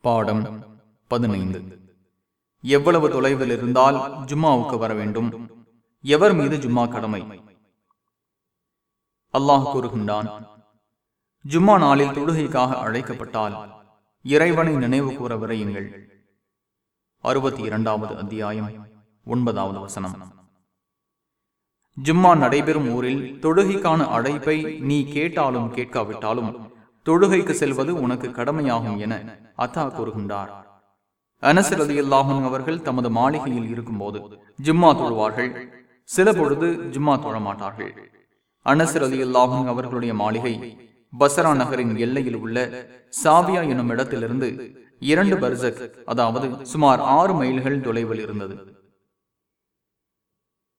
பாடம் பதினைந்து. எவ்வளவு தொலைவில் இருந்தால் ஜும்மாவுக்கு வர வேண்டும். எவர் மீது ஜும்மா கடமை? அல்லாஹ் கூறுகின்றான் ஜும்மா நாளில் தொழுகைக்காக அழைக்கப்பட்டால் இறைவனை நினைவு கூற விரையுங்கள். அறுபத்தி இரண்டாவது அத்தியாயம் ஒன்பதாவது வசனம். ஜும்மா நடைபெறும் ஊரில் தொழுகைக்கான அழைப்பை நீ கேட்டாலும் கேட்காவிட்டாலும் தொழுகைக்கு செல்வது உனக்கு கடமையாகும் என அத்தா கூறுகின்றார். அனசரதி அல்லாஹும் அவர்கள் தமது மாளிகையில் இருக்கும்போது ஜும்மா தொழுவார்கள். சில பொழுது ஜும்மா தொழமாட்டார்கள். அனசரதி அனசர் அல்லாஹும் அவர்களுடைய மாளிகை பசரா நகரின் எல்லையில் உள்ள சாவியா என்னும் இடத்திலிருந்து இரண்டு பர்சக் அதாவது சுமார் ஆறு மைல்கள் தொலைவில் இருந்தது.